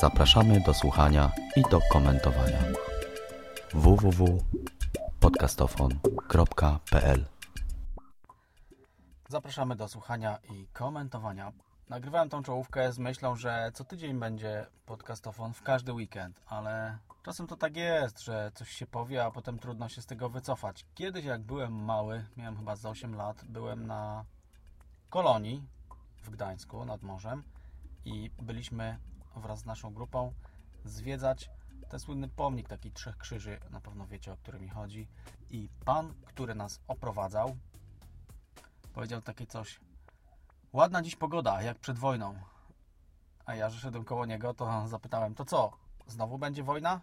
Zapraszamy do słuchania i do komentowania www.podcastofon.pl Zapraszamy do słuchania i komentowania. Nagrywałem tą czołówkę z myślą, że co tydzień będzie podcastofon w każdy weekend, ale czasem to tak jest, że coś się powie, a potem trudno się z tego wycofać. Kiedyś jak byłem mały, miałem chyba z 8 lat, byłem na kolonii w Gdańsku nad morzem i byliśmy wraz z naszą grupą zwiedzać ten słynny pomnik, taki trzech krzyży, na pewno wiecie o który mi chodzi. I pan, który nas oprowadzał, powiedział takie coś. Ładna dziś pogoda, jak przed wojną. A ja, że szedłem koło niego, to zapytałem, to co, znowu będzie wojna?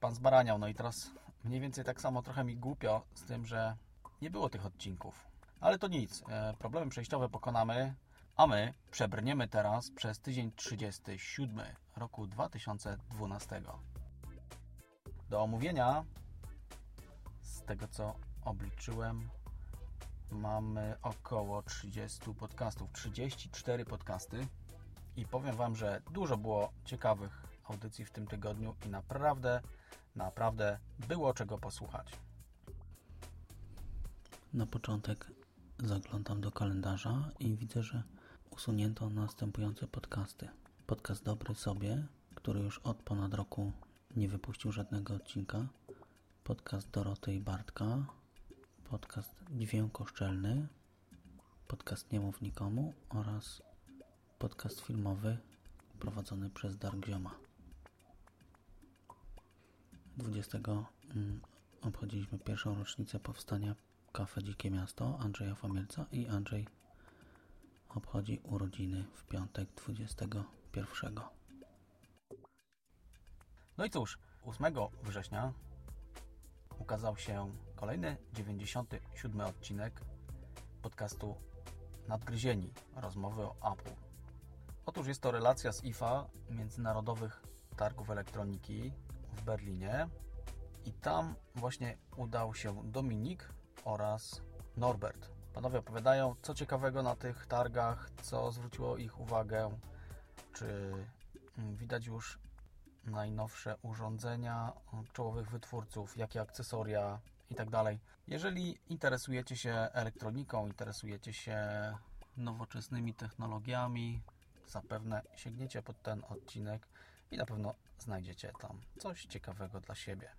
Pan zbaraniał, no i teraz mniej więcej tak samo trochę mi głupio z tym, że nie było tych odcinków. Ale to nic, e, problemy przejściowe pokonamy, a my przebrniemy teraz przez tydzień 37 roku 2012. Do omówienia, z tego co obliczyłem, mamy około 30 podcastów, 34 podcasty i powiem Wam, że dużo było ciekawych audycji w tym tygodniu i naprawdę, naprawdę było czego posłuchać. Na początek zaglądam do kalendarza i widzę, że usunięto następujące podcasty. Podcast Dobry Sobie, który już od ponad roku nie wypuścił żadnego odcinka. Podcast Doroty i Bartka. Podcast Dźwięk Koszczelny. Podcast Nie Mów Nikomu oraz podcast filmowy prowadzony przez Dark Zioma. 20 mm, obchodziliśmy pierwszą rocznicę powstania Kafe Dzikie Miasto Andrzeja Famielca i Andrzej obchodzi urodziny w piątek 21. No i cóż, 8 września ukazał się kolejny 97 odcinek podcastu Nadgryzieni rozmowy o Apple. Otóż jest to relacja z IFA Międzynarodowych Targów Elektroniki w Berlinie i tam właśnie udał się Dominik oraz Norbert. Panowie opowiadają, co ciekawego na tych targach, co zwróciło ich uwagę, czy widać już najnowsze urządzenia czołowych wytwórców, jakie akcesoria i tak. Jeżeli interesujecie się elektroniką, interesujecie się nowoczesnymi technologiami, zapewne sięgniecie pod ten odcinek i na pewno znajdziecie tam coś ciekawego dla siebie.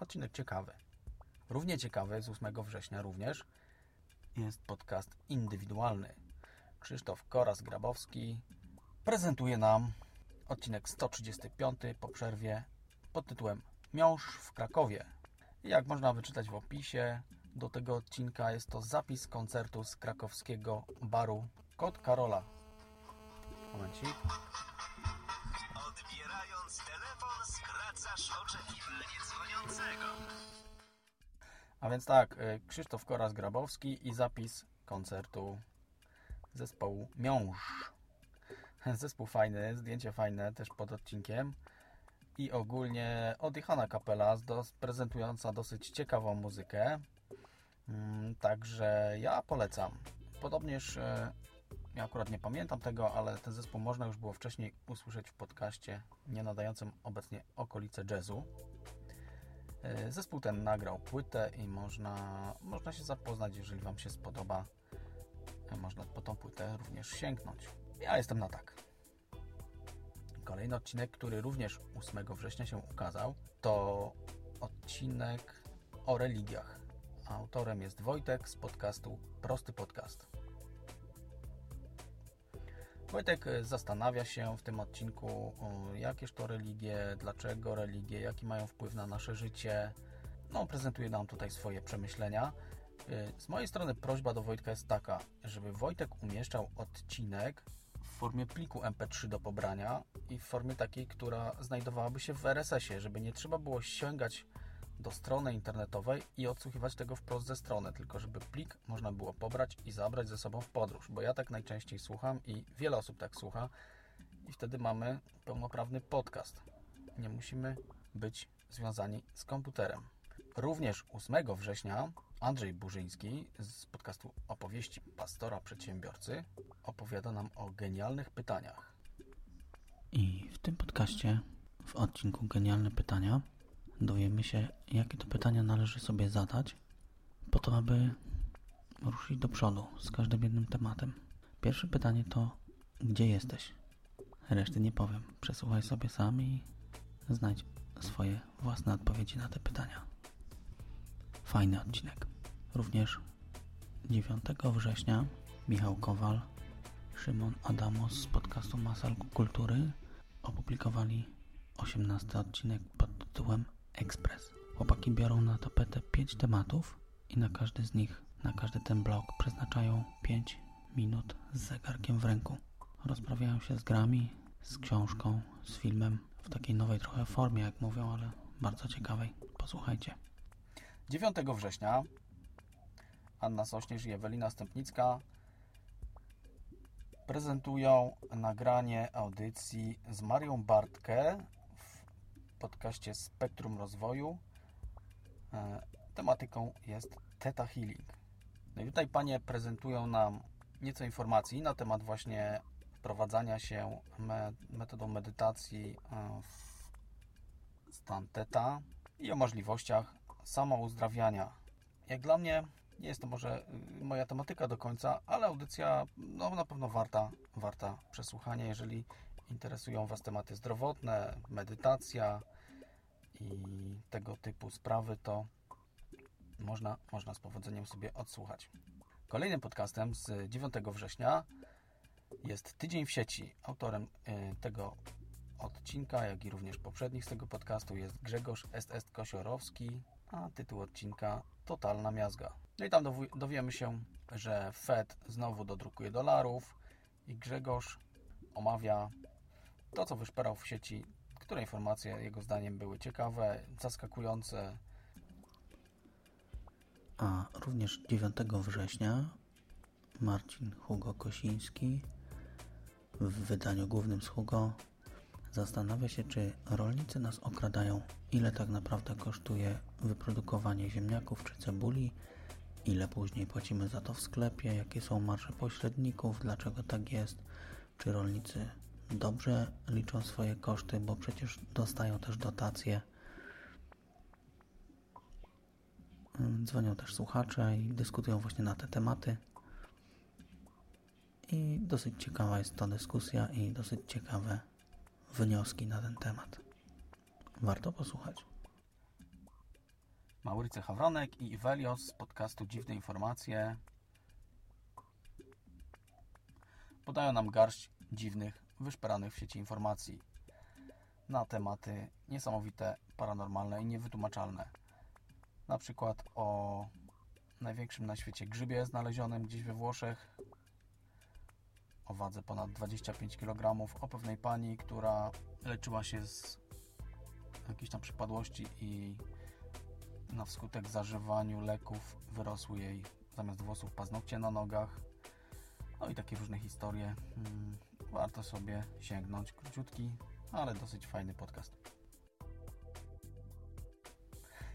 Odcinek ciekawy. Równie ciekawy z 8 września również jest podcast indywidualny. Krzysztof Koras-Grabowski prezentuje nam odcinek 135 po przerwie pod tytułem Miąż w Krakowie. Jak można wyczytać w opisie do tego odcinka, jest to zapis koncertu z krakowskiego baru Kot Karola. Momencik. Odbierając telefon skracasz oczekiwanie dzwoniącego. A więc tak, y, Krzysztof Koras-Grabowski i zapis koncertu zespołu Miąż. Zespół fajny, zdjęcie fajne też pod odcinkiem i ogólnie odjechana kapela prezentująca dosyć ciekawą muzykę. Mm, Także ja polecam. Podobnież e, ja akurat nie pamiętam tego, ale ten zespół można już było wcześniej usłyszeć w podcaście nie nadającym obecnie okolice jazzu. E, Zespół ten nagrał płytę i można, można się zapoznać, jeżeli Wam się spodoba. e, Można po tą płytę również sięgnąć. Ja jestem na tak. Kolejny odcinek, który również 8 września się ukazał, to odcinek o religiach. Autorem jest Wojtek z podcastu Prosty Podcast. Wojtek e, zastanawia się w tym odcinku, jakież to religie, dlaczego religie, jaki mają wpływ na nasze życie. No, prezentuje nam tutaj swoje przemyślenia. E, Z mojej strony prośba do Wojtka jest taka, żeby Wojtek umieszczał odcinek w formie pliku MP3 do pobrania i w formie takiej, która znajdowałaby się w RSS-ie, żeby nie trzeba było sięgać do strony internetowej i odsłuchiwać tego wprost ze strony, tylko żeby plik można było pobrać i zabrać ze sobą w podróż, bo ja tak najczęściej słucham i wiele osób tak słucha i wtedy mamy pełnoprawny podcast. Nie musimy być związani z komputerem. Również 8 września Andrzej Burzyński z podcastu Opowieści Pastora Przedsiębiorcy opowiada nam o genialnych pytaniach. I w tym podcaście, w odcinku Genialne Pytania, dowiemy się, jakie to pytania należy sobie zadać, po to, aby ruszyć do przodu z każdym jednym tematem. Pierwsze pytanie to, gdzie jesteś? Reszty nie powiem. Przesłuchaj sobie sam i znajdź swoje własne odpowiedzi na te pytania. Fajny odcinek. Również 9 września Michał Kowal, Szymon Adamos z podcastu Masal Kultury opublikowali 18 odcinek pod tytułem Ekspres. Chłopaki biorą na tapetę 5 tematów i na każdy z nich, na każdy ten blok przeznaczają 5 minut z zegarkiem w ręku. Rozprawiają się z grami, z książką, z filmem w takiej nowej trochę formie, jak mówią, ale bardzo ciekawej. Posłuchajcie. 9 września Anna Sośnierz i Ewelina Stępnicka prezentują nagranie audycji z Marią Bartkę podcaście Spektrum Rozwoju. E, Tematyką jest Theta Healing. No i tutaj panie prezentują nam nieco informacji na temat właśnie wprowadzania się me metodą medytacji e, w stan Theta i o możliwościach samouzdrawiania. Jak dla mnie nie jest to może y, moja tematyka do końca, ale audycja no, na pewno warta, warta przesłuchania, jeżeli interesują Was tematy zdrowotne, medytacja i tego typu sprawy, to można, można z powodzeniem sobie odsłuchać. Kolejnym podcastem z 9 września jest Tydzień w sieci. Autorem y, tego odcinka, jak i również poprzednich z tego podcastu jest Grzegorz S.S. Kosiorowski, a tytuł odcinka Totalna miazga. No i tam dowiemy się, że Fed znowu dodrukuje dolarów i Grzegorz omawia to, co wyszperał w sieci, które informacje jego zdaniem były ciekawe, zaskakujące. A również 9 września Marcin Hugo Kosiński w wydaniu głównym z Hugo Zastanawia się, czy rolnicy nas okradają, ile tak naprawdę kosztuje wyprodukowanie ziemniaków czy cebuli, ile później płacimy za to w sklepie, jakie są marże pośredników, dlaczego tak jest, czy rolnicy dobrze liczą swoje koszty, bo przecież dostają też dotacje. Dzwonią też słuchacze i dyskutują właśnie na te tematy. I dosyć ciekawa jest ta dyskusja i dosyć ciekawe wnioski na ten temat. Warto posłuchać. Maurycy Hawronek i Iwelios z podcastu Dziwne Informacje podają nam garść dziwnych, wyszperanych w sieci informacji na tematy niesamowite, paranormalne i niewytłumaczalne. Na przykład o największym na świecie grzybie znalezionym gdzieś we Włoszech, o wadze ponad 25 kg, o pewnej pani, która leczyła się z jakiejś tam przypadłości i na wskutek zażywaniu leków wyrosły jej zamiast włosów paznokcie na nogach. No i takie różne historie. Warto sobie sięgnąć. Króciutki, ale dosyć fajny podcast.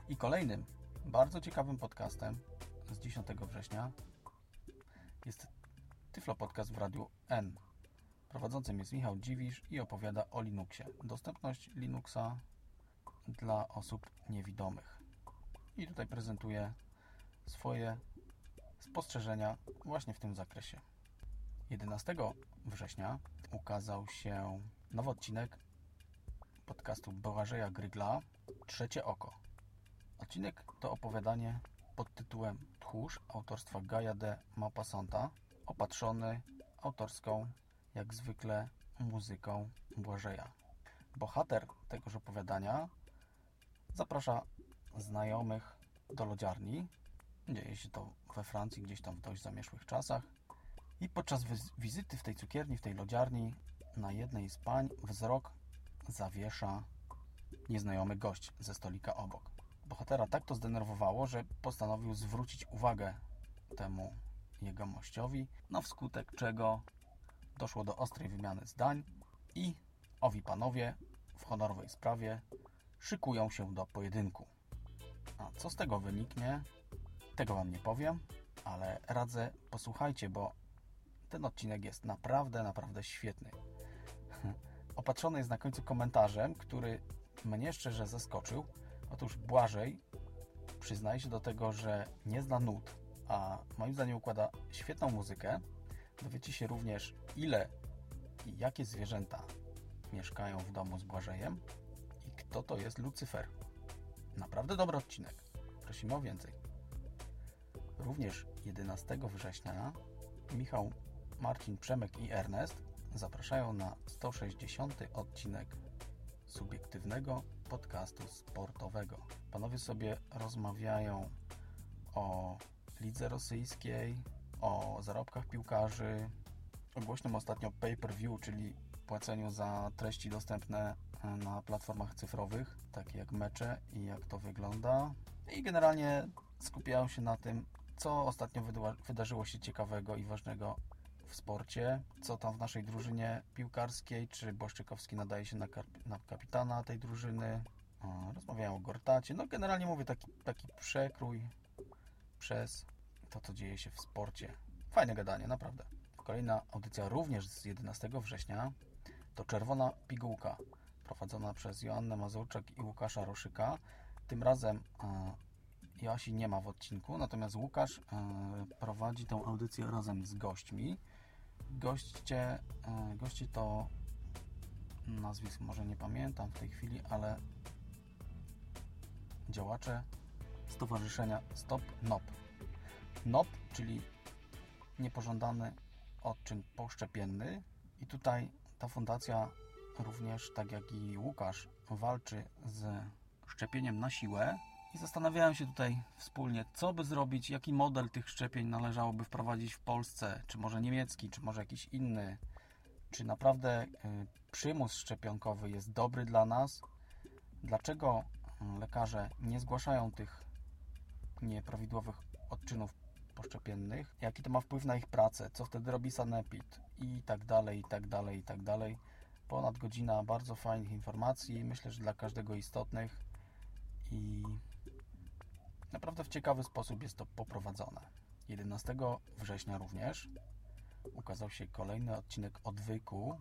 I kolejnym bardzo ciekawym podcastem z 10 września jest Tyflo Podcast w Radiu N. Prowadzącym jest Michał Dziwisz i opowiada o Linuxie. Dostępność Linuxa dla osób niewidomych. I tutaj prezentuje swoje spostrzeżenia właśnie w tym zakresie. 11 września ukazał się nowy odcinek podcastu Błażeja Grygla Trzecie Oko. Odcinek to opowiadanie pod tytułem Tchórz autorstwa Gaja de Maupassanta opatrzony autorską, jak zwykle, muzyką Błażeja. Bohater tegoż opowiadania zaprasza znajomych do lodziarni. Dzieje się to we Francji, gdzieś tam w dość zamieszłych czasach. I podczas wizyty w tej cukierni, w tej lodziarni, na jednej z pań wzrok zawiesza nieznajomy gość ze stolika obok. Bohatera tak to zdenerwowało, że postanowił zwrócić uwagę temu jegomościowi, na wskutek czego doszło do ostrej wymiany zdań i owi panowie w honorowej sprawie szykują się do pojedynku. A co z tego wyniknie, tego Wam nie powiem, ale radzę posłuchajcie, bo ten odcinek jest naprawdę, naprawdę świetny. Opatrzony jest na końcu komentarzem, który mnie szczerze zaskoczył. Otóż Błażej przyznaje się do tego, że nie zna nut, a moim zdaniem układa świetną muzykę. Dowiecie się również, ile i jakie zwierzęta mieszkają w domu z Błażejem i kto to jest Lucyfer. Naprawdę dobry odcinek. Prosimy o więcej. Również 11 września Michał, Marcin, Przemek i Ernest zapraszają na 160 odcinek subiektywnego podcastu sportowego. Panowie sobie rozmawiają o lidze rosyjskiej, o zarobkach piłkarzy, o głośnym ostatnio pay-per-view, czyli płaceniu za treści dostępne na platformach cyfrowych, takie jak mecze i jak to wygląda. I generalnie skupiają się na tym, co ostatnio wydarzyło się ciekawego i ważnego w sporcie, co tam w naszej drużynie piłkarskiej, czy Błaszczykowski nadaje się na, na kapitana tej drużyny. Rozmawiają o Gortacie. No generalnie mówię taki, taki przekrój przez to, co dzieje się w sporcie. Fajne gadanie, naprawdę. Kolejna audycja również z 11 września to Czerwona Pigułka, prowadzona przez Joannę Mazurczak i Łukasza Roszyka. Tym razem e, Joasi nie ma w odcinku, natomiast Łukasz e, prowadzi tą audycję razem z gośćmi. Goście, e, goście to nazwisk może nie pamiętam w tej chwili, ale działacze Stowarzyszenia Stop NOP. NOP, czyli niepożądany odczyn poszczepienny i tutaj ta fundacja również, tak jak i Łukasz, walczy z szczepieniem na siłę i zastanawiałem się tutaj wspólnie, co by zrobić, jaki model tych szczepień należałoby wprowadzić w Polsce, czy może niemiecki, czy może jakiś inny, czy naprawdę y, przymus szczepionkowy jest dobry dla nas, dlaczego y, lekarze nie zgłaszają tych nieprawidłowych odczynów poszczepiennych, jaki to ma wpływ na ich pracę, co wtedy robi sanepid? I tak dalej, i tak dalej, i tak dalej. Ponad godzina bardzo fajnych informacji, myślę, że dla każdego istotnych. I naprawdę w ciekawy sposób jest to poprowadzone. 11 września również ukazał się kolejny odcinek Odwyku,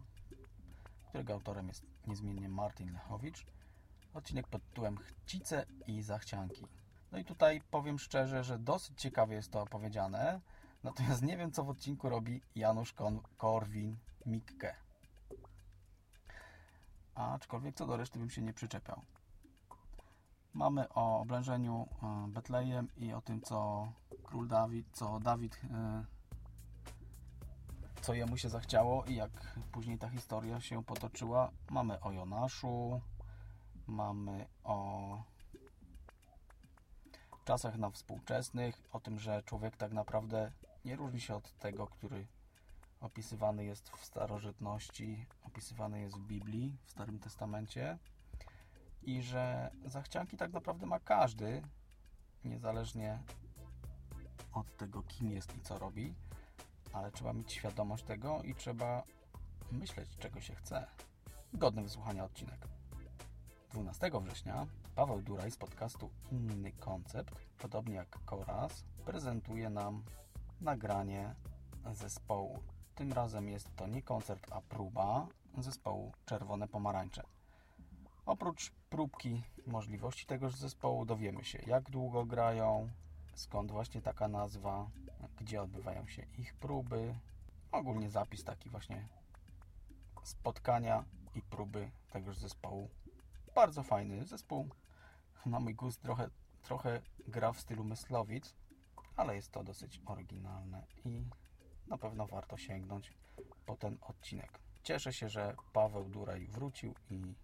którego autorem jest niezmiennie Martin Lechowicz. Odcinek pod tytułem Chcice i Zachcianki. No i tutaj powiem szczerze, że dosyć ciekawie jest to opowiedziane, natomiast nie wiem, co w odcinku robi Janusz Kon- Korwin-Mikke. Aczkolwiek co do reszty bym się nie przyczepiał. Mamy o oblężeniu e, Betlejem i o tym, co król Dawid, co Dawid, e, co jemu się zachciało i jak później ta historia się potoczyła. Mamy o Jonaszu, mamy o czasach na współczesnych, o tym, że człowiek tak naprawdę nie różni się od tego, który opisywany jest w starożytności, opisywany jest w Biblii, w Starym Testamencie i że zachcianki tak naprawdę ma każdy, niezależnie od tego, kim jest i co robi, ale trzeba mieć świadomość tego i trzeba myśleć, czego się chce. Godny wysłuchania odcinek. 12 września Paweł Duraj z podcastu Inny Koncept, podobnie jak Koraz, prezentuje nam nagranie zespołu. Tym razem jest to nie koncert, a próba zespołu Czerwone Pomarańcze. Oprócz próbki możliwości tegoż zespołu dowiemy się, jak długo grają, skąd właśnie taka nazwa, gdzie odbywają się ich próby. Ogólnie zapis taki właśnie spotkania i próby tegoż zespołu. Bardzo fajny zespół. Na mój gust trochę, trochę gra w stylu Myslowic, ale jest to dosyć oryginalne i na pewno warto sięgnąć po ten odcinek. Cieszę się, że Paweł Duraj wrócił i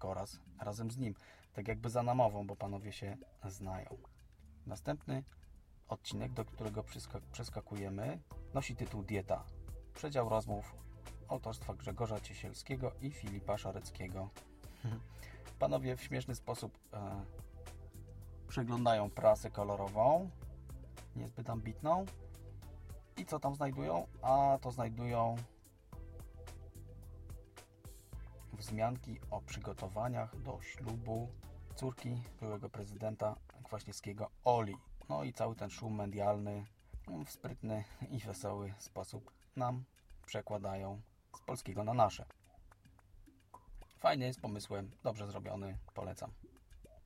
Koraz razem z nim. Tak jakby za namową, bo panowie się znają. Następny odcinek, do którego przeska- przeskakujemy, Nosi tytuł Dieta. Przedział rozmów autorstwa Grzegorza Ciesielskiego i Filipa Szareckiego. Panowie w śmieszny sposób e, przeglądają prasę kolorową, niezbyt ambitną. I co tam znajdują? A to znajdują wzmianki o przygotowaniach do ślubu córki byłego prezydenta Kwaśniewskiego Oli. No i cały ten szum medialny w sprytny i wesoły sposób nam przekładają z polskiego na nasze. Fajny, z pomysłem, dobrze zrobiony, polecam.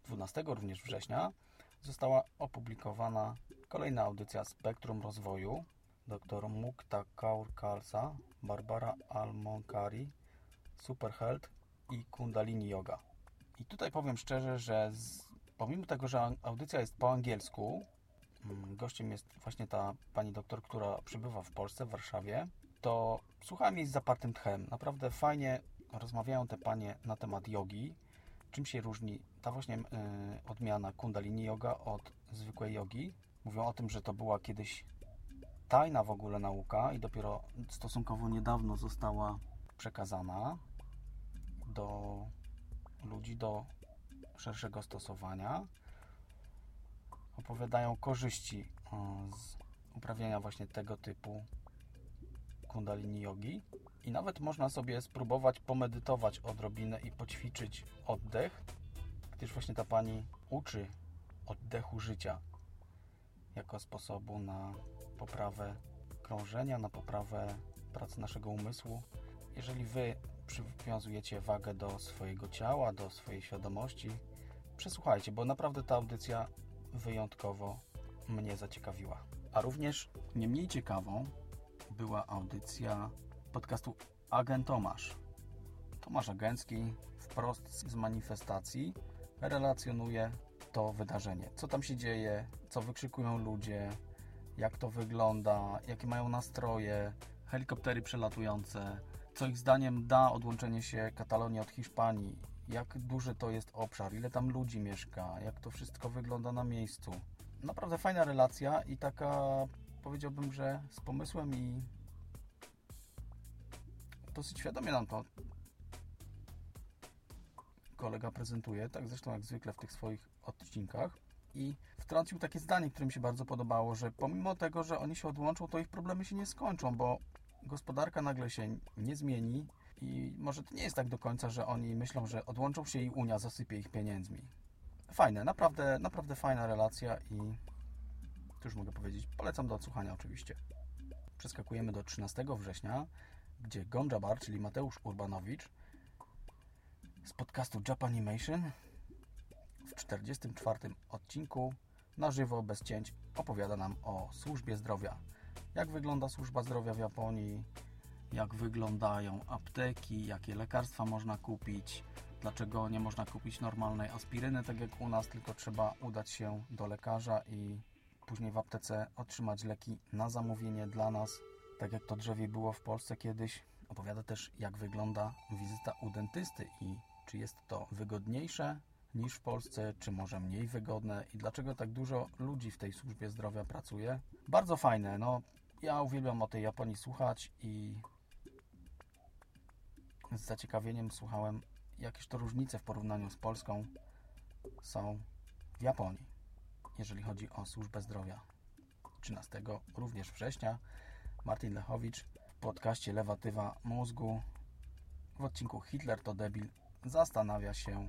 12 również września została opublikowana kolejna audycja Spektrum Rozwoju. Dr Mukta Kaur Kalsa, Barbara Almonkari, Superhealth i Kundalini Yoga. I tutaj powiem szczerze, że z, pomimo tego, że audycja jest po angielsku, mm, gościem jest właśnie ta pani doktor, która przybywa w Polsce, w Warszawie, to słuchałem jej z zapartym tchem. Naprawdę fajnie rozmawiają te panie na temat jogi. Czym się różni ta właśnie yy, odmiana kundalini yoga od zwykłej jogi? Mówią o tym, że to była kiedyś tajna w ogóle nauka i dopiero stosunkowo niedawno została przekazana do ludzi, do szerszego stosowania. Opowiadają korzyści z uprawiania właśnie tego typu kundalini yogi i nawet można sobie spróbować pomedytować odrobinę i poćwiczyć oddech, gdyż właśnie ta pani uczy oddechu życia jako sposobu na poprawę krążenia, na poprawę pracy naszego umysłu. Jeżeli Wy przywiązujecie wagę do swojego ciała, do swojej świadomości, przesłuchajcie, bo naprawdę ta audycja wyjątkowo mnie zaciekawiła. A również nie mniej ciekawą była audycja podcastu Agent Tomasz. Tomasz Agencki wprost z manifestacji relacjonuje to wydarzenie. Co tam się dzieje, co wykrzykują ludzie, jak to wygląda, jakie mają nastroje, helikoptery przelatujące, co ich zdaniem da odłączenie się Katalonii od Hiszpanii, jak duży to jest obszar, ile tam ludzi mieszka, jak to wszystko wygląda na miejscu. Naprawdę fajna relacja i taka powiedziałbym, że z pomysłem i dosyć świadomie nam to kolega prezentuje, tak zresztą jak zwykle w tych swoich odcinkach. I wtrącił takie zdanie, które mi się bardzo podobało, że pomimo tego, że oni się odłączą, to ich problemy się nie skończą, bo gospodarka nagle się nie zmieni i może to nie jest tak do końca, że oni myślą, że odłączą się i Unia zasypie ich pieniędzmi. Fajne, naprawdę, naprawdę fajna relacja i już mogę powiedzieć, polecam do odsłuchania oczywiście. Przeskakujemy do 13 września, gdzie Gonjabar, czyli Mateusz Urbanowicz z podcastu Japanimation w 44 odcinku na żywo, bez cięć opowiada nam o służbie zdrowia. Jak wygląda służba zdrowia w Japonii, jak wyglądają apteki, jakie lekarstwa można kupić, dlaczego nie można kupić normalnej aspiryny, tak jak u nas, tylko trzeba udać się do lekarza i później w aptece otrzymać leki na zamówienie dla nas, tak jak to drzewie było w Polsce kiedyś. Opowiada też, jak wygląda wizyta u dentysty i czy jest to wygodniejsze niż w Polsce, czy może mniej wygodne i dlaczego tak dużo ludzi w tej służbie zdrowia pracuje. Bardzo fajne, no. Ja uwielbiam o tej Japonii słuchać i z zaciekawieniem słuchałem, jakież to różnice w porównaniu z Polską są w Japonii, jeżeli chodzi o służbę zdrowia. 13 również września. Martin Lechowicz w podcaście Lewatywa Mózgu. W odcinku Hitler to debil zastanawia się,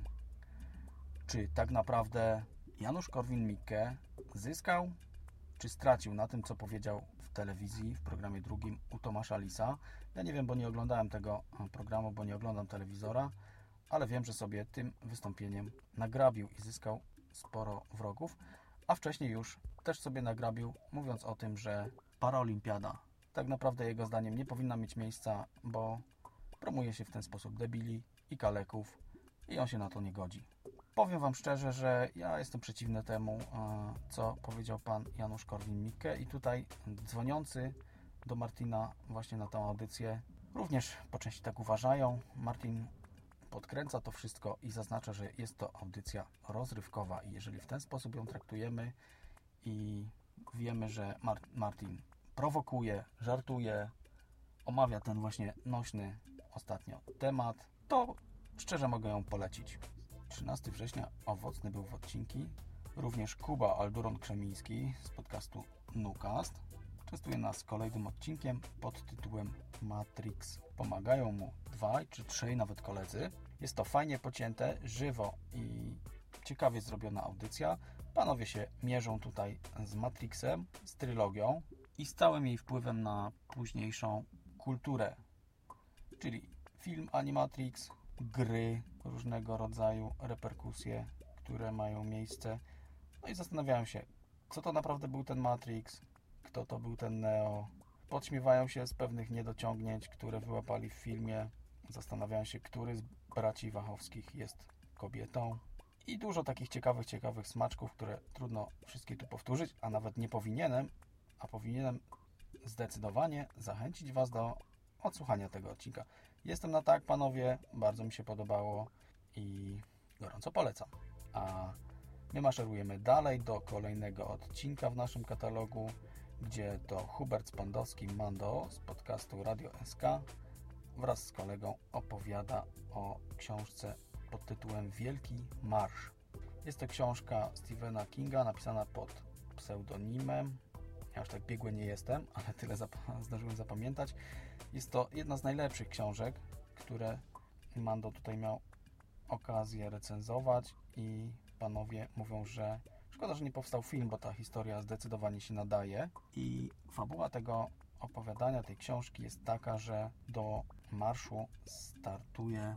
czy tak naprawdę Janusz Korwin-Mikke zyskał czy stracił na tym, co powiedział w telewizji w programie drugim u Tomasza Lisa. Ja nie wiem, bo nie oglądałem tego e, programu, bo nie oglądam telewizora, ale wiem, że sobie tym wystąpieniem nagrabił i zyskał sporo wrogów, a wcześniej już też sobie nagrabił, mówiąc o tym, że paraolimpiada tak naprawdę jego zdaniem nie powinna mieć miejsca, bo promuje się w ten sposób debili i kaleków i on się na to nie godzi. Powiem Wam szczerze, że ja jestem przeciwny temu, co powiedział Pan Janusz Korwin-Mikke i tutaj dzwoniący do Martina właśnie na tę audycję również po części tak uważają. Martin podkręca to wszystko i zaznacza, że jest to audycja rozrywkowa i jeżeli w ten sposób ją traktujemy i wiemy, że Martin prowokuje, żartuje, omawia ten właśnie nośny ostatnio temat, to szczerze mogę ją polecić. 13 września owocny był w odcinki. Również Kuba Alduron Krzemiński z podcastu Nukast częstuje nas kolejnym odcinkiem pod tytułem Matrix. Pomagają mu dwaj czy trzej nawet koledzy. Jest to fajnie pocięte, żywo i ciekawie zrobiona audycja. Panowie się mierzą tutaj z Matrixem, z trylogią i stałym jej wpływem na późniejszą kulturę, czyli film Animatrix, gry różnego rodzaju, reperkusje, które mają miejsce. No i zastanawiałem się, co to naprawdę był ten Matrix, kto to był ten Neo. Podśmiewają się z pewnych niedociągnięć, które wyłapali w filmie. Zastanawiają się, który z braci Wachowskich jest kobietą. I dużo takich ciekawych, ciekawych smaczków, które trudno wszystkie tu powtórzyć, a nawet nie powinienem, a powinienem zdecydowanie zachęcić Was do odsłuchania tego odcinka. Jestem na tak, panowie, bardzo mi się podobało i gorąco polecam. A my maszerujemy dalej do kolejnego odcinka w naszym katalogu, gdzie to Hubert Spandowski Mando z podcastu Radio SK wraz z kolegą opowiada o książce pod tytułem Wielki Marsz. Jest to książka Stephena Kinga napisana pod pseudonimem. Ja już tak biegły nie jestem, ale tyle zap zdążyłem zapamiętać. Jest to jedna z najlepszych książek, które Mando tutaj miał okazję recenzować i panowie mówią, że szkoda, że nie powstał film, bo ta historia zdecydowanie się nadaje i fabuła tego opowiadania, tej książki jest taka, że do marszu startuje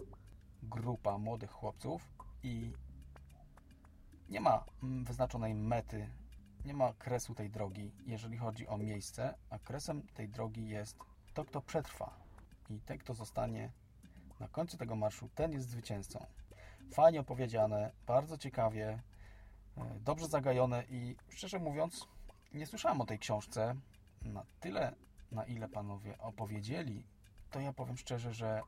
grupa młodych chłopców i nie ma mm, wyznaczonej mety, nie ma kresu tej drogi, jeżeli chodzi o miejsce, a kresem tej drogi jest to, kto przetrwa. I ten, kto zostanie na końcu tego marszu, ten jest zwycięzcą. Fajnie opowiedziane, bardzo ciekawie, e, dobrze zagajone i szczerze mówiąc, nie słyszałem o tej książce na tyle, na ile panowie opowiedzieli, to ja powiem szczerze, że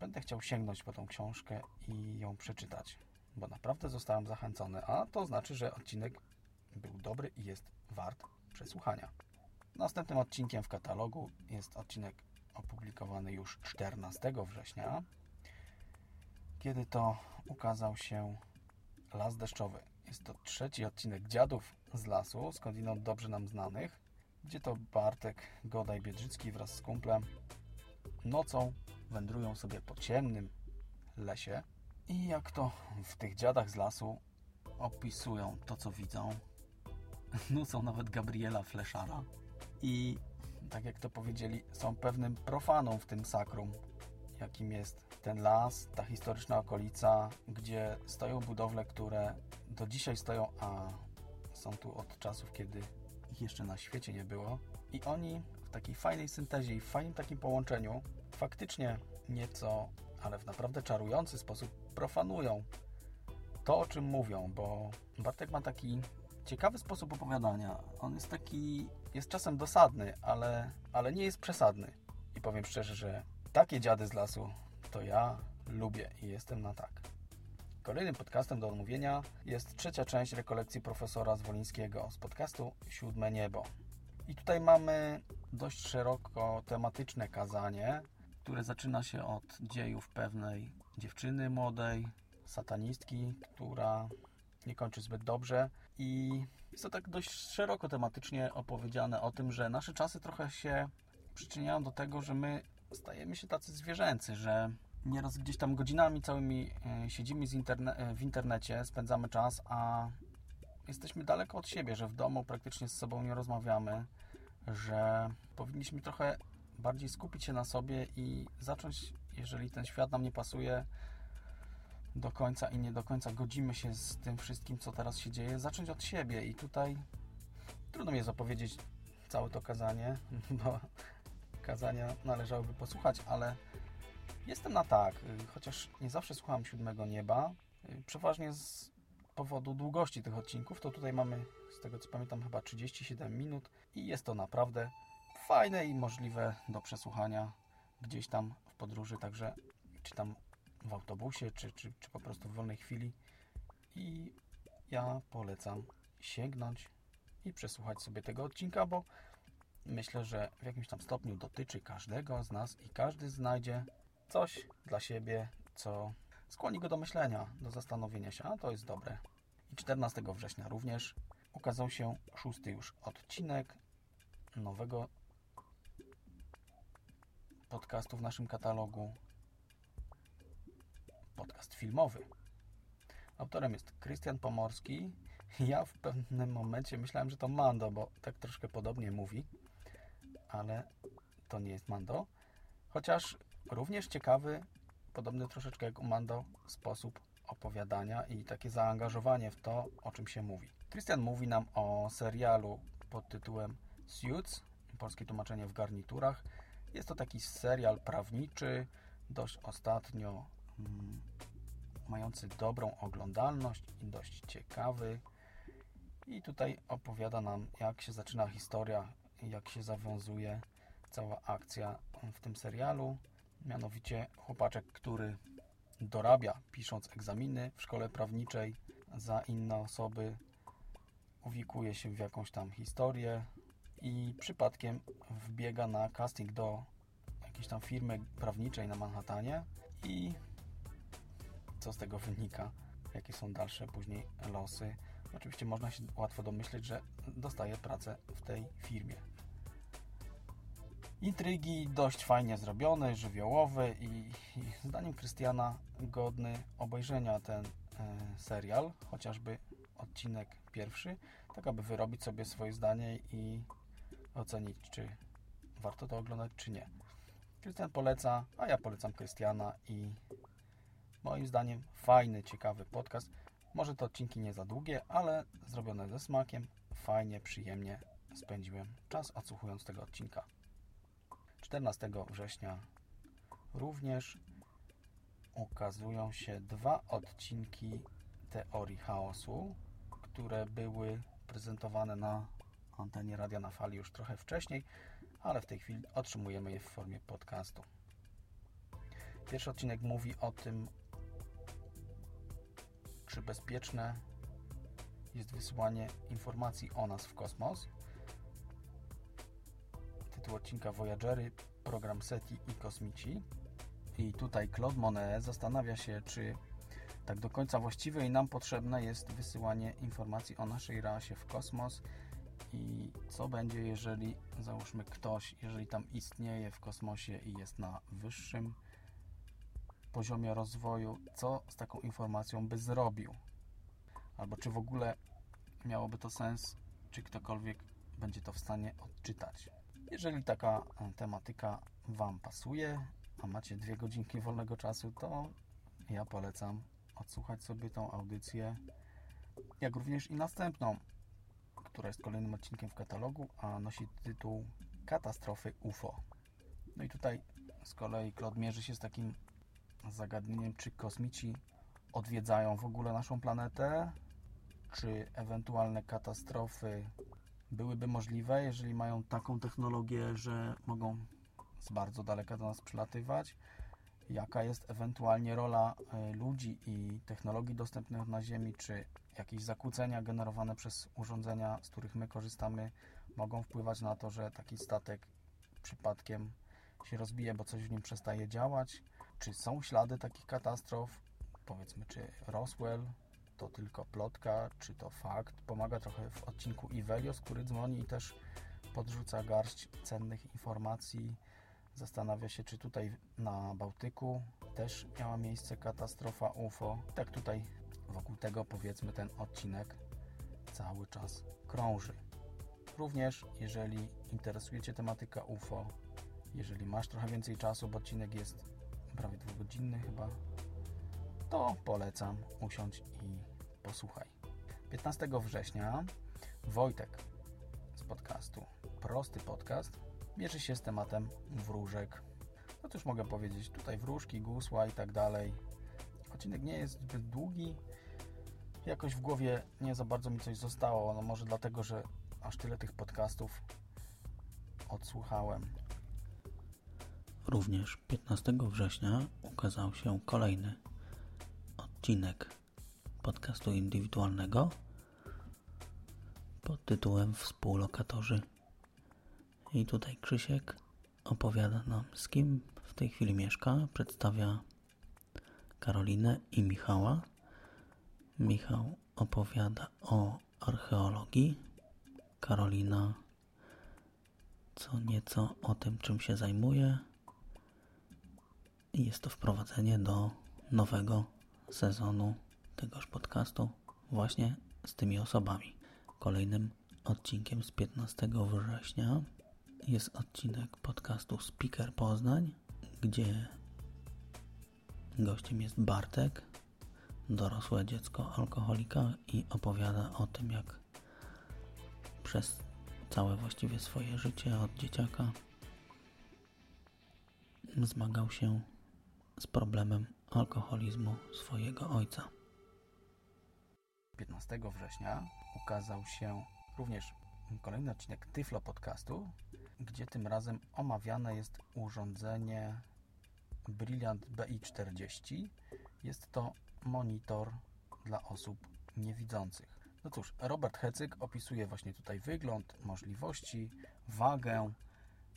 będę chciał sięgnąć po tą książkę i ją przeczytać, bo naprawdę zostałem zachęcony, a to znaczy, że odcinek był dobry i jest wart przesłuchania. Następnym odcinkiem w katalogu jest odcinek opublikowany już 14 września, kiedy to ukazał się Las Deszczowy. Jest to trzeci odcinek Dziadów z Lasu, skądinąd dobrze nam znanych, gdzie to Bartek Godaj Biedrzycki wraz z kumplem nocą wędrują sobie po ciemnym lesie i jak to w tych Dziadach z Lasu opisują to, co widzą, nucą nawet Gabriela Fleszara i tak jak to powiedzieli, są pewnym profaną w tym sakrum, jakim jest ten las, ta historyczna okolica, gdzie stoją budowle, które do dzisiaj stoją, a są tu od czasów, kiedy ich jeszcze na świecie nie było. I oni w takiej fajnej syntezie i w fajnym takim połączeniu faktycznie nieco, ale w naprawdę czarujący sposób profanują to, o czym mówią, bo Bartek ma taki ciekawy sposób opowiadania. On jest taki, jest czasem dosadny, ale, ale nie jest przesadny. I powiem szczerze, że takie dziady z lasu to ja lubię i jestem na tak. Kolejnym podcastem do omówienia jest trzecia część rekolekcji profesora Zwolińskiego z podcastu Siódme Niebo. I tutaj mamy dość szeroko tematyczne kazanie, które zaczyna się od dziejów pewnej dziewczyny młodej, satanistki, która nie kończy zbyt dobrze i jest to tak dość szeroko tematycznie opowiedziane o tym, że nasze czasy trochę się przyczyniają do tego, że my stajemy się tacy zwierzęcy, że nieraz gdzieś tam godzinami całymi e, siedzimy interne e, w internecie, spędzamy czas, a jesteśmy daleko od siebie, że w domu praktycznie z sobą nie rozmawiamy, że powinniśmy trochę bardziej skupić się na sobie i zacząć, jeżeli ten świat nam nie pasuje do końca i nie do końca godzimy się z tym wszystkim, co teraz się dzieje, zacząć od siebie. I tutaj trudno mi jest opowiedzieć całe to kazanie, bo kazania należałoby posłuchać, ale jestem na tak, chociaż nie zawsze słucham Siódmego Nieba, przeważnie z powodu długości tych odcinków, to tutaj mamy, z tego co pamiętam, chyba 37 minut i jest to naprawdę fajne i możliwe do przesłuchania gdzieś tam w podróży, także czy tam w autobusie, czy, czy, czy po prostu w wolnej chwili. I ja polecam sięgnąć i przesłuchać sobie tego odcinka, bo myślę, że w jakimś tam stopniu dotyczy każdego z nas i każdy znajdzie coś dla siebie, co skłoni go do myślenia, do zastanowienia się, a to jest dobre. I 14 września również ukazał się szósty już odcinek nowego podcastu w naszym katalogu. Podcast filmowy. Autorem jest Krystian Pomorski. Ja w pewnym momencie myślałem, że to Mando, bo tak troszkę podobnie mówi, ale to nie jest Mando. Chociaż również ciekawy, podobny troszeczkę jak u Mando, sposób opowiadania i takie zaangażowanie w to, o czym się mówi. Krystian mówi nam o serialu pod tytułem Suits, polskie tłumaczenie w garniturach. Jest to taki serial prawniczy, dość ostatnio mający dobrą oglądalność i dość ciekawy. I tutaj opowiada nam, jak się zaczyna historia, jak się zawiązuje cała akcja w tym serialu. Mianowicie chłopaczek, który dorabia pisząc egzaminy w szkole prawniczej za inne osoby, uwikuje się w jakąś tam historię i przypadkiem wbiega na casting do jakiejś tam firmy prawniczej na Manhattanie i co z tego wynika, jakie są dalsze później losy. Oczywiście można się łatwo domyśleć, że dostaje pracę w tej firmie. Intrygi dość fajnie zrobione, żywiołowe i, i zdaniem Krystiana godny obejrzenia ten e, serial, chociażby odcinek pierwszy, tak aby wyrobić sobie swoje zdanie i ocenić, czy warto to oglądać, czy nie. Krystian poleca, a ja polecam Krystiana i moim zdaniem fajny, ciekawy podcast. Może te odcinki nie za długie, ale zrobione ze smakiem, fajnie, przyjemnie spędziłem czas odsłuchując tego odcinka. 14 września również ukazują się dwa odcinki teorii chaosu, które były prezentowane na antenie Radia na Fali już trochę wcześniej, ale w tej chwili otrzymujemy je w formie podcastu. Pierwszy odcinek mówi o tym, czy bezpieczne jest wysyłanie informacji o nas w kosmos. Tytuł odcinka Voyagery, program SETI i kosmici. I tutaj Claude Monet zastanawia się, czy tak do końca właściwe i nam potrzebne jest wysyłanie informacji o naszej rasie w kosmos i co będzie, jeżeli załóżmy ktoś, jeżeli tam istnieje w kosmosie i jest na wyższym poziomie rozwoju, co z taką informacją by zrobił? Albo czy w ogóle miałoby to sens, czy ktokolwiek będzie to w stanie odczytać? Jeżeli taka tematyka Wam pasuje, a macie dwie godzinki wolnego czasu, to ja polecam odsłuchać sobie tą audycję, jak również i następną, która jest kolejnym odcinkiem w katalogu, a nosi tytuł Katastrofy UFO. No i tutaj z kolei Claude mierzy się z takim zagadnieniem, czy kosmici odwiedzają w ogóle naszą planetę, czy ewentualne katastrofy byłyby możliwe, jeżeli mają taką technologię, że mogą z bardzo daleka do nas przylatywać, jaka jest ewentualnie rola e, ludzi i technologii dostępnych na Ziemi, czy jakieś zakłócenia generowane przez urządzenia, z których my korzystamy, mogą wpływać na to, że taki statek przypadkiem się rozbije, bo coś w nim przestaje działać. Czy są ślady takich katastrof? Powiedzmy, czy Roswell to tylko plotka, czy to fakt? Pomaga trochę w odcinku Ivelios, który dzwoni i też podrzuca garść cennych informacji Zastanawia się, czy tutaj na Bałtyku też miała miejsce katastrofa UFO. Tak tutaj wokół tego powiedzmy ten odcinek cały czas krąży. Również jeżeli interesuje Cię tematyka UFO, jeżeli masz trochę więcej czasu, bo odcinek jest prawie dwugodzinny chyba, to polecam usiądź i posłuchaj. 15 września Wojtek z podcastu Prosty Podcast mierzy się z tematem wróżek. No cóż mogę powiedzieć, tutaj wróżki, gusła i tak dalej. Odcinek nie jest zbyt długi. Jakoś w głowie nie za bardzo mi coś zostało. No może dlatego, że aż tyle tych podcastów odsłuchałem. Również 15 września ukazał się kolejny odcinek podcastu indywidualnego pod tytułem Współlokatorzy I tutaj Krzysiek opowiada nam, z kim w tej chwili mieszka. Przedstawia Karolinę i Michała. Michał opowiada o archeologii. Karolina co nieco o tym, czym się zajmuje. I jest to wprowadzenie do nowego sezonu tegoż podcastu właśnie z tymi osobami. Kolejnym odcinkiem z 15 września jest odcinek podcastu Speaker Poznań, gdzie gościem jest Bartek, dorosłe dziecko alkoholika i opowiada o tym, jak przez całe właściwie swoje życie od dzieciaka zmagał się z problemem alkoholizmu swojego ojca. 15 września ukazał się również kolejny odcinek Tyflo Podcastu, gdzie tym razem omawiane jest urządzenie Brilliant BI40. Jest to monitor dla osób niewidzących. No cóż, Robert Hecyk opisuje właśnie tutaj wygląd, możliwości, wagę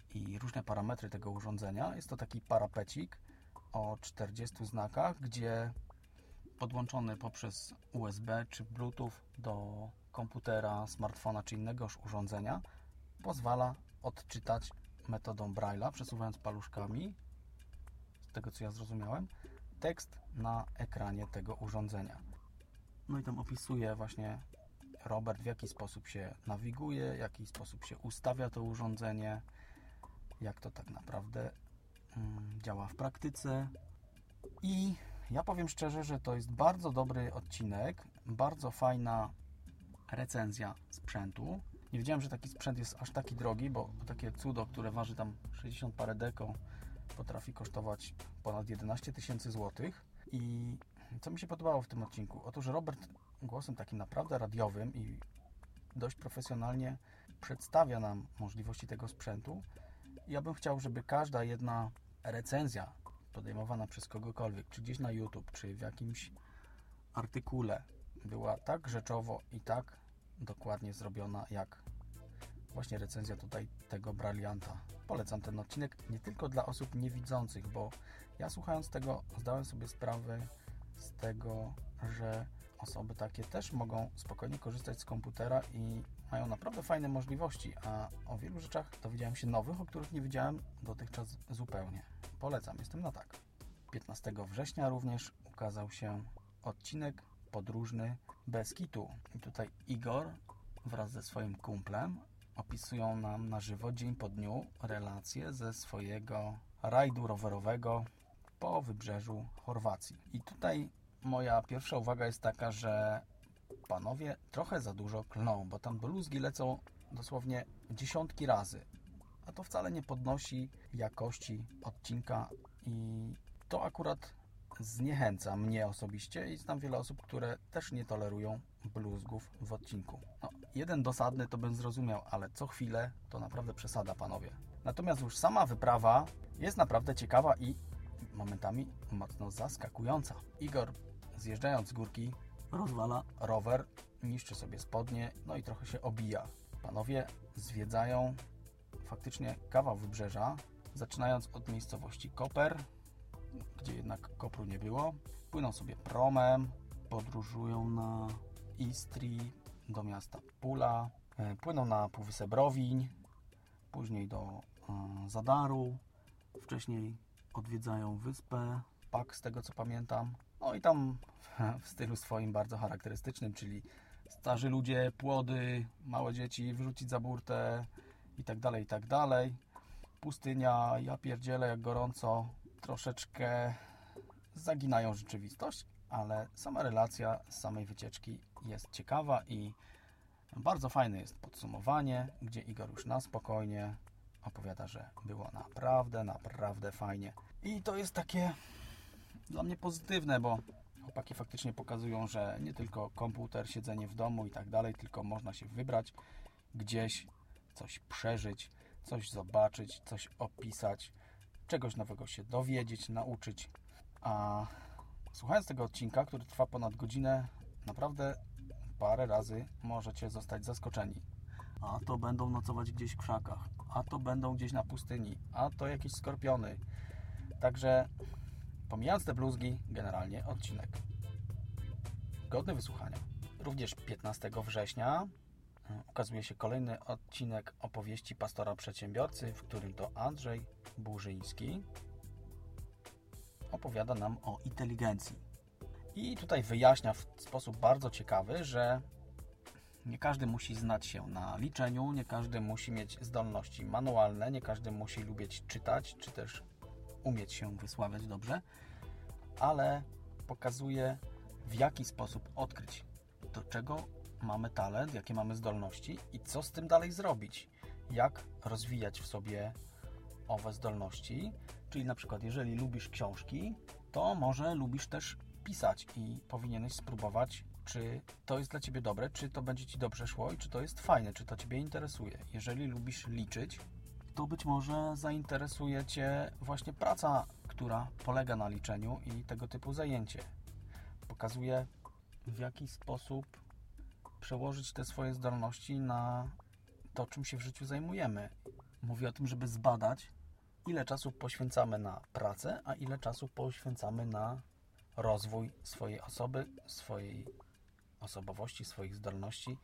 i różne parametry tego urządzenia. Jest to taki parapecik o 40 znakach, gdzie podłączony poprzez USB czy Bluetooth do komputera, smartfona czy innego urządzenia pozwala odczytać metodą Braille'a, przesuwając paluszkami, z tego co ja zrozumiałem, tekst na ekranie tego urządzenia. No i tam opisuje właśnie Robert, w jaki sposób się nawiguje, w jaki sposób się ustawia to urządzenie, jak to tak naprawdę działa w praktyce. I ja powiem szczerze, że to jest bardzo dobry odcinek, bardzo fajna recenzja sprzętu. Nie wiedziałem, że taki sprzęt jest aż taki drogi, bo takie cudo, które waży tam 60 parę deko, potrafi kosztować ponad 11 tysięcy złotych. I co mi się podobało w tym odcinku? Otóż Robert głosem takim naprawdę radiowym i dość profesjonalnie przedstawia nam możliwości tego sprzętu. Ja bym chciał, żeby każda jedna recenzja podejmowana przez kogokolwiek, czy gdzieś na YouTube, czy w jakimś artykule, była tak rzeczowo i tak dokładnie zrobiona, jak właśnie recenzja tutaj tego bralianta. Polecam ten odcinek nie tylko dla osób niewidzących, bo ja słuchając tego zdałem sobie sprawę z tego, że osoby takie też mogą spokojnie korzystać z komputera i mają naprawdę fajne możliwości, a o wielu rzeczach dowiedziałem się nowych, o których nie wiedziałem dotychczas zupełnie. Polecam, jestem na tak. 15 września również ukazał się odcinek podróżny bez kitu. I tutaj Igor wraz ze swoim kumplem opisują nam na żywo dzień po dniu relacje ze swojego rajdu rowerowego po wybrzeżu Chorwacji. I tutaj moja pierwsza uwaga jest taka, że panowie trochę za dużo klną, bo tam bluzgi lecą dosłownie dziesiątki razy, a to wcale nie podnosi jakości odcinka i to akurat zniechęca mnie osobiście i znam wiele osób, które też nie tolerują bluzgów w odcinku. No, jeden dosadny to bym zrozumiał, ale co chwilę to naprawdę przesada, panowie. Natomiast już sama wyprawa jest naprawdę ciekawa i momentami mocno zaskakująca. Igor zjeżdżając z górki rozwala rower, niszczy sobie spodnie, no i trochę się obija. Panowie zwiedzają faktycznie kawał wybrzeża, zaczynając od miejscowości Koper, gdzie jednak kopru nie było. Płyną sobie promem, podróżują na Istrii do miasta Pula, e, płyną na Półwysep Browiń, później do e, Zadaru, wcześniej odwiedzają wyspę Pak, z tego co pamiętam. No i tam w stylu swoim bardzo charakterystycznym, czyli starzy ludzie, płody, małe dzieci, wrzucić za burtę i tak dalej, i tak dalej. Pustynia, ja pierdzielę jak gorąco, troszeczkę zaginają rzeczywistość, ale sama relacja z samej wycieczki jest ciekawa i bardzo fajne jest podsumowanie, gdzie Igor już na spokojnie opowiada, że było naprawdę, naprawdę fajnie. I to jest takie dla mnie pozytywne, bo chłopaki faktycznie pokazują, że nie tylko komputer, siedzenie w domu i tak dalej, tylko można się wybrać gdzieś, coś przeżyć, coś zobaczyć, coś opisać, czegoś nowego się dowiedzieć, nauczyć. A słuchając tego odcinka, który trwa ponad godzinę, naprawdę parę razy możecie zostać zaskoczeni. a to będą nocować gdzieś w krzakach, a to będą gdzieś na pustyni, a to jakieś skorpiony. Także pomijając te bluzgi, generalnie odcinek godny wysłuchania. Również 15 września e, ukazuje się kolejny odcinek opowieści pastora przedsiębiorcy, w którym to Andrzej Burzyński opowiada nam o inteligencji. I tutaj wyjaśnia w sposób bardzo ciekawy, że nie każdy musi znać się na liczeniu, nie każdy musi mieć zdolności manualne, nie każdy musi lubić czytać, czy też umieć się wysławiać dobrze, ale pokazuje w jaki sposób odkryć, do czego mamy talent, jakie mamy zdolności i co z tym dalej zrobić. Jak rozwijać w sobie owe zdolności. Czyli na przykład, jeżeli lubisz książki, to może lubisz też pisać i powinieneś spróbować, czy to jest dla Ciebie dobre, czy to będzie Ci dobrze szło i czy to jest fajne, czy to Ciebie interesuje. Jeżeli lubisz liczyć, to być może zainteresuje Cię właśnie praca, która polega na liczeniu i tego typu zajęcie. Pokazuje, w jaki sposób przełożyć te swoje zdolności na to, czym się w życiu zajmujemy. Mówi o tym, żeby zbadać, ile czasu poświęcamy na pracę, a ile czasu poświęcamy na rozwój swojej osoby, swojej osobowości, swoich zdolności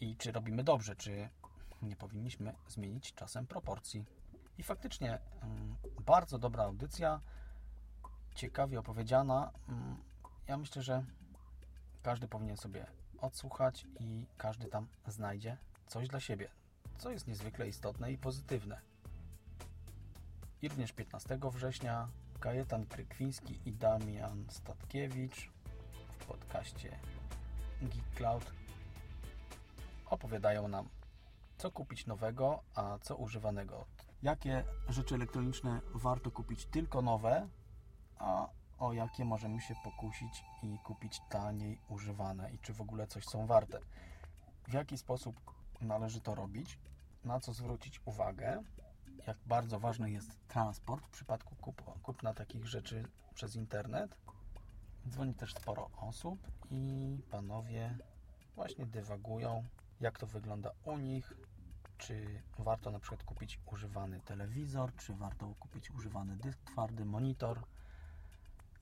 i czy robimy dobrze, czy nie powinniśmy zmienić czasem proporcji. I faktycznie mm, bardzo dobra audycja, ciekawie opowiedziana. Mm, ja myślę, że każdy powinien sobie odsłuchać i każdy tam znajdzie coś dla siebie, co jest niezwykle istotne i pozytywne. I również 15 września Kajetan Krykwiński i Damian Statkiewicz w podcaście Geek Cloud opowiadają nam, co kupić nowego, a co używanego. Jakie rzeczy elektroniczne warto kupić tylko nowe, a o jakie możemy się pokusić i kupić taniej używane i czy w ogóle coś są warte. W jaki sposób należy to robić, na co zwrócić uwagę, jak bardzo ważny jest transport w przypadku kup kupna takich rzeczy przez internet. Dzwoni też sporo osób i panowie właśnie dywagują, jak to wygląda u nich, czy warto na przykład kupić używany telewizor, czy warto kupić używany dysk twardy, monitor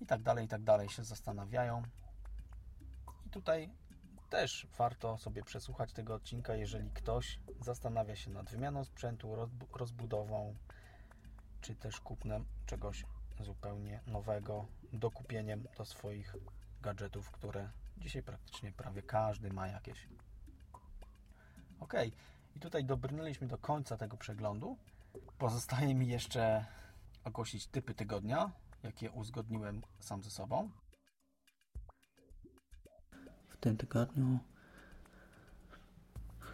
i tak dalej, i tak dalej się zastanawiają. I tutaj też warto sobie przesłuchać tego odcinka, jeżeli ktoś zastanawia się nad wymianą sprzętu, rozbudową, czy też kupnem czegoś zupełnie nowego, dokupieniem do swoich gadżetów, które dzisiaj praktycznie prawie każdy ma jakieś. Ok, i tutaj dobrnęliśmy do końca tego przeglądu. Pozostaje mi jeszcze ogłosić typy tygodnia, jakie uzgodniłem sam ze sobą. W tym tygodniu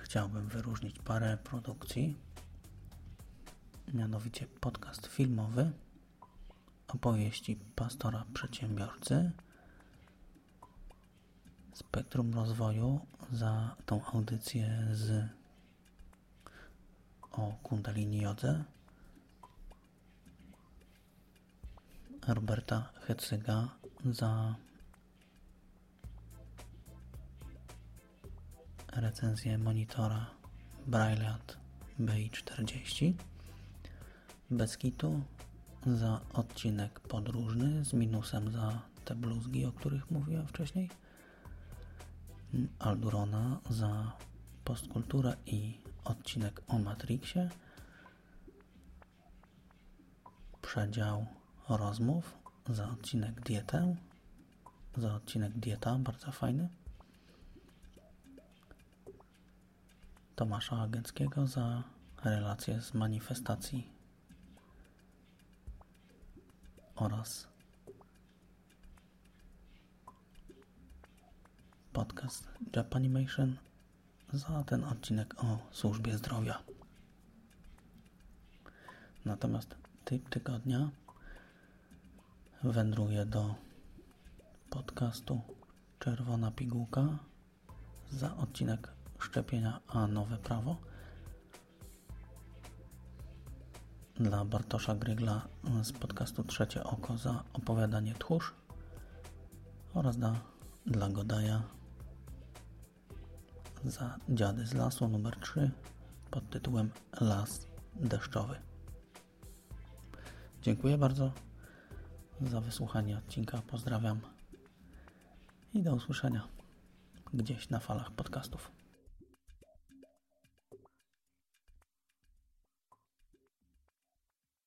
chciałbym wyróżnić parę produkcji, mianowicie podcast filmowy, opowieści pastora przedsiębiorcy, Spektrum Rozwoju za tą audycję z o Kundalini Jodze. Roberta Hetzyga za recenzję monitora Brailleat BI40 bez kitu za odcinek podróżny z minusem za te bluzgi, o których mówiłem wcześniej. Aldurona za postkulturę i odcinek o Matrixie. Przedział rozmów za odcinek dietę. Za odcinek dieta, bardzo fajny. Tomasza Agenckiego za relacje z manifestacji oraz podcast Japanimation za ten odcinek o służbie zdrowia. Natomiast typ tygodnia wędruje do podcastu Czerwona Pigułka za odcinek szczepienia a nowe prawo. Dla Bartosza Grygla z podcastu Trzecie Oko za opowiadanie tchórz oraz dla, dla Godaja za Dziady z lasu numer 3 pod tytułem Las deszczowy. Dziękuję bardzo za wysłuchanie odcinka. Pozdrawiam i do usłyszenia gdzieś na falach podcastów.